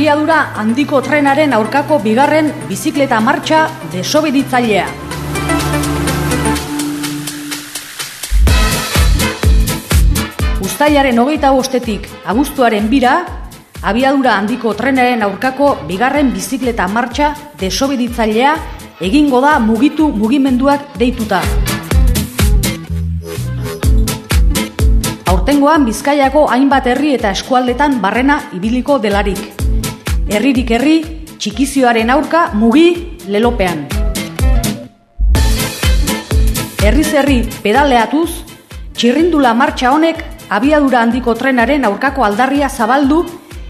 abiadura handiko trenaren aurkako bigarren bizikleta martxa desobeditzailea. Uztailaren hogeita bostetik abuztuaren bira, abiadura handiko trenaren aurkako bigarren bizikleta martxa desobeditzailea egingo da mugitu mugimenduak deituta. Aurtengoan Bizkaiako hainbat herri eta eskualdetan barrena ibiliko delarik. Herririk herri, txikizioaren aurka mugi lelopean. Herri pedaleatuz, txirrindula martxa honek abiadura handiko trenaren aurkako aldarria zabaldu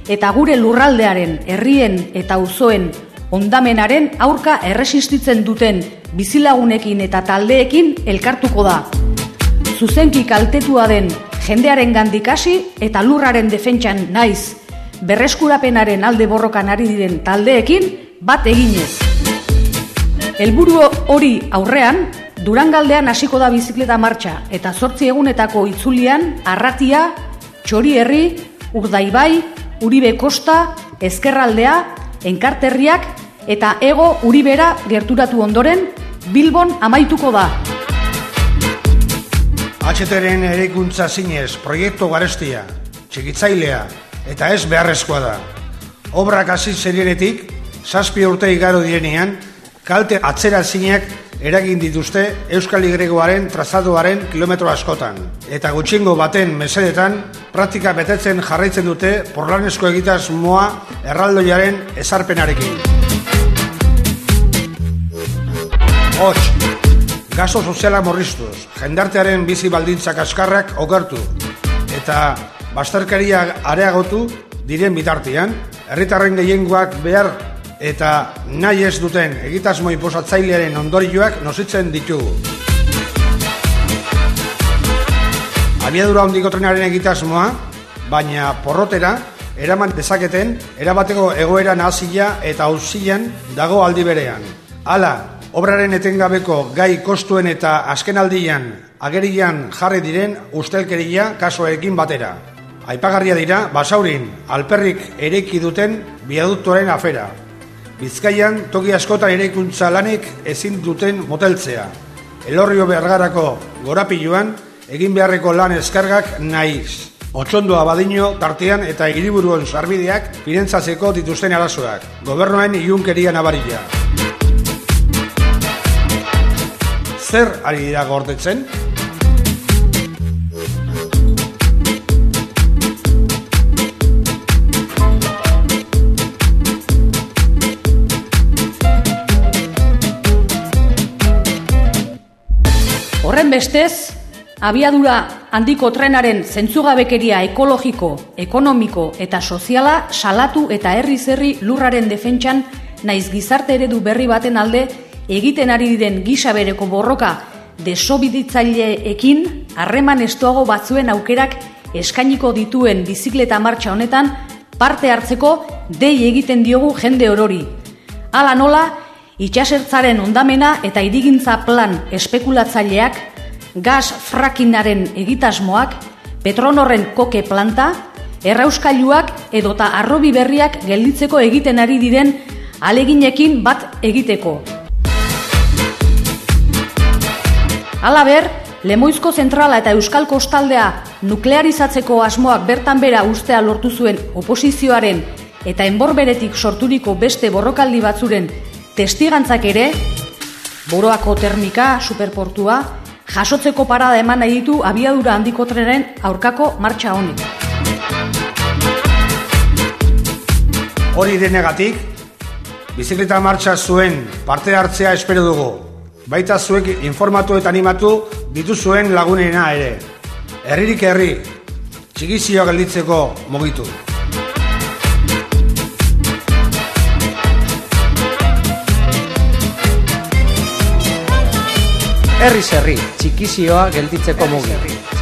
eta gure lurraldearen, herrien eta uzoen ondamenaren aurka erresistitzen duten bizilagunekin eta taldeekin elkartuko da. Zuzenki kaltetua den jendearen gandikasi eta lurraren defentsan naiz berreskurapenaren alde borrokan ari diren taldeekin bat eginez. Helburu hori aurrean, Durangaldean hasiko da bizikleta martxa eta zortzi egunetako itzulian Arratia, Txori Herri, Urdaibai, Uribe Kosta, Ezkerraldea, Enkarterriak eta Ego Uribera gerturatu ondoren Bilbon amaituko da. HTren erekuntza zinez, proiektu garestia, txikitzailea eta ez beharrezkoa da. Obrak hasi zerienetik, zazpi urte igaro direnean, kalte atzera zineak eragin dituzte Euskal Igregoaren trazaduaren kilometro askotan. Eta gutxingo baten mesedetan, praktika betetzen jarraitzen dute porlanesko egitaz moa erraldoiaren ezarpenarekin. Hots, gaso soziala morriztuz, jendartearen bizi baldintzak askarrak okertu, eta basterkaria areagotu diren bitartean, herritarren gehiengoak behar eta nahi ez duten egitasmo inposatzailearen ondorioak nositzen ditugu. Abiadura hondiko trenaren egitasmoa, baina porrotera, eraman dezaketen, erabateko egoera nahazila eta hausilan dago aldi berean. Hala, obraren etengabeko gai kostuen eta azkenaldian agerian jarri diren ustelkeria kasoekin batera. Aipagarria dira, basaurin, alperrik ereiki duten biaduktoren afera. Bizkaian, toki askotan eraikuntza lanik ezin duten moteltzea. Elorrio bergarako gorapiluan, egin beharreko lan eskargak naiz. Otxondoa badino tartean eta hiriburuen sarbideak pirentzatzeko dituzten arazoak. Gobernoen iunkeria nabarila. Zer ari dira gordetzen? Bestez, abiadura handiko trenaren zentzugabekeria ekologiko, ekonomiko eta soziala salatu eta herri zerri lurraren defentsan naiz gizarte eredu berri baten alde egiten ari diren gisa bereko borroka desobiditzaileekin harreman estuago batzuen aukerak eskainiko dituen bizikleta martxa honetan parte hartzeko dei egiten diogu jende orori. Hala nola, itxasertzaren ondamena eta irigintza plan espekulatzaileak, gas frakinaren egitasmoak, petronorren koke planta, errauskailuak edota arrobi berriak gelditzeko egiten ari diren aleginekin bat egiteko. Alaber, Lemoizko zentrala eta Euskal Kostaldea nuklearizatzeko asmoak bertan bera ustea lortu zuen oposizioaren eta enborberetik sorturiko beste borrokaldi batzuren testigantzak ere, boroako termika, superportua, jasotzeko parada eman nahi ditu abiadura handiko trenen aurkako martxa honik. Hori denegatik, bizikleta martxa zuen parte hartzea espero dugu. Baita zuek informatu eta animatu dituzuen lagunena ere. Herririk herri, txikizio gelditzeko mugitu. Herri zerri, txikizioa gelditzeko mugi.